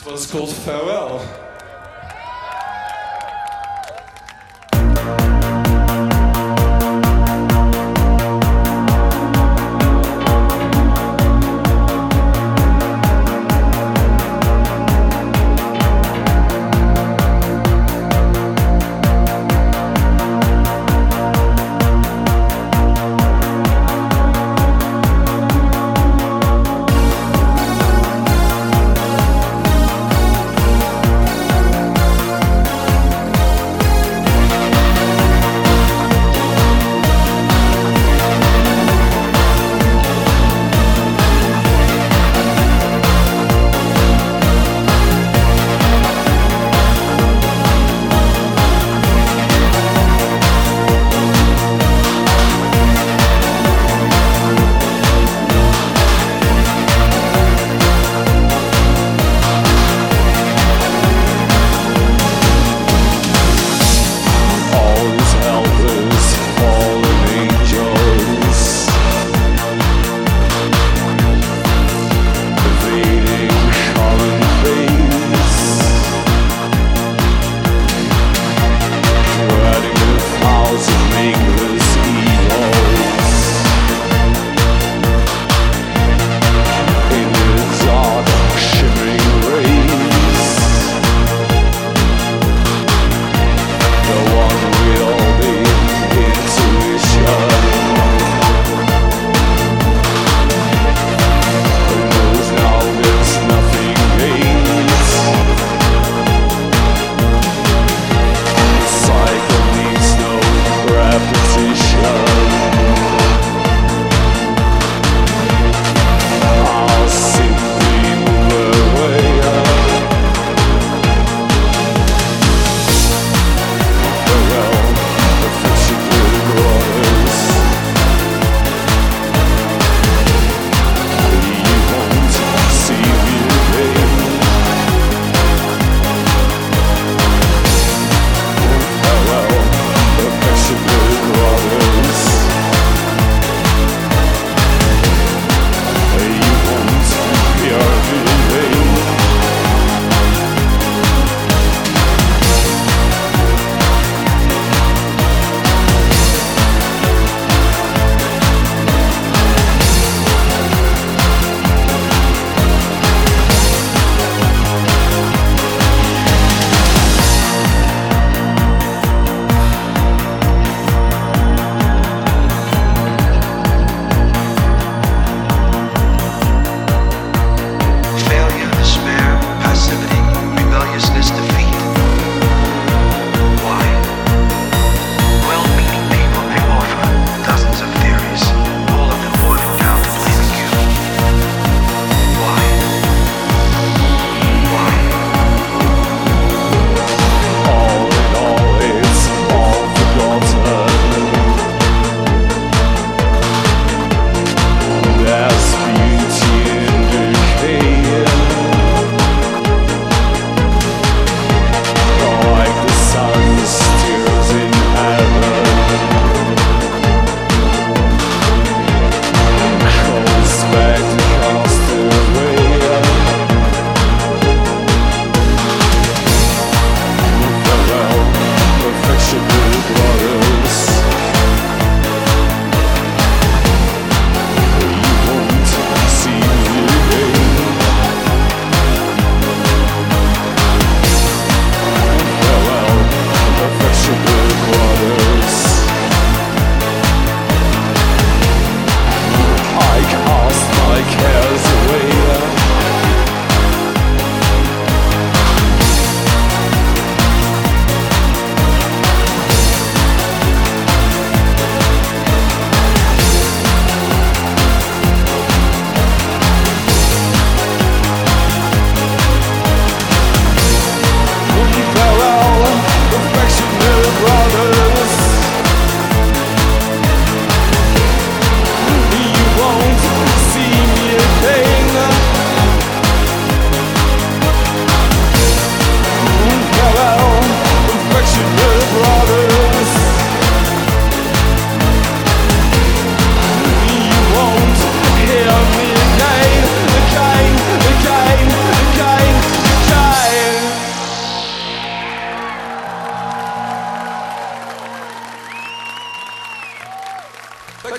It was called Farewell.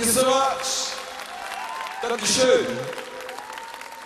Thank you so much. Dankeschön.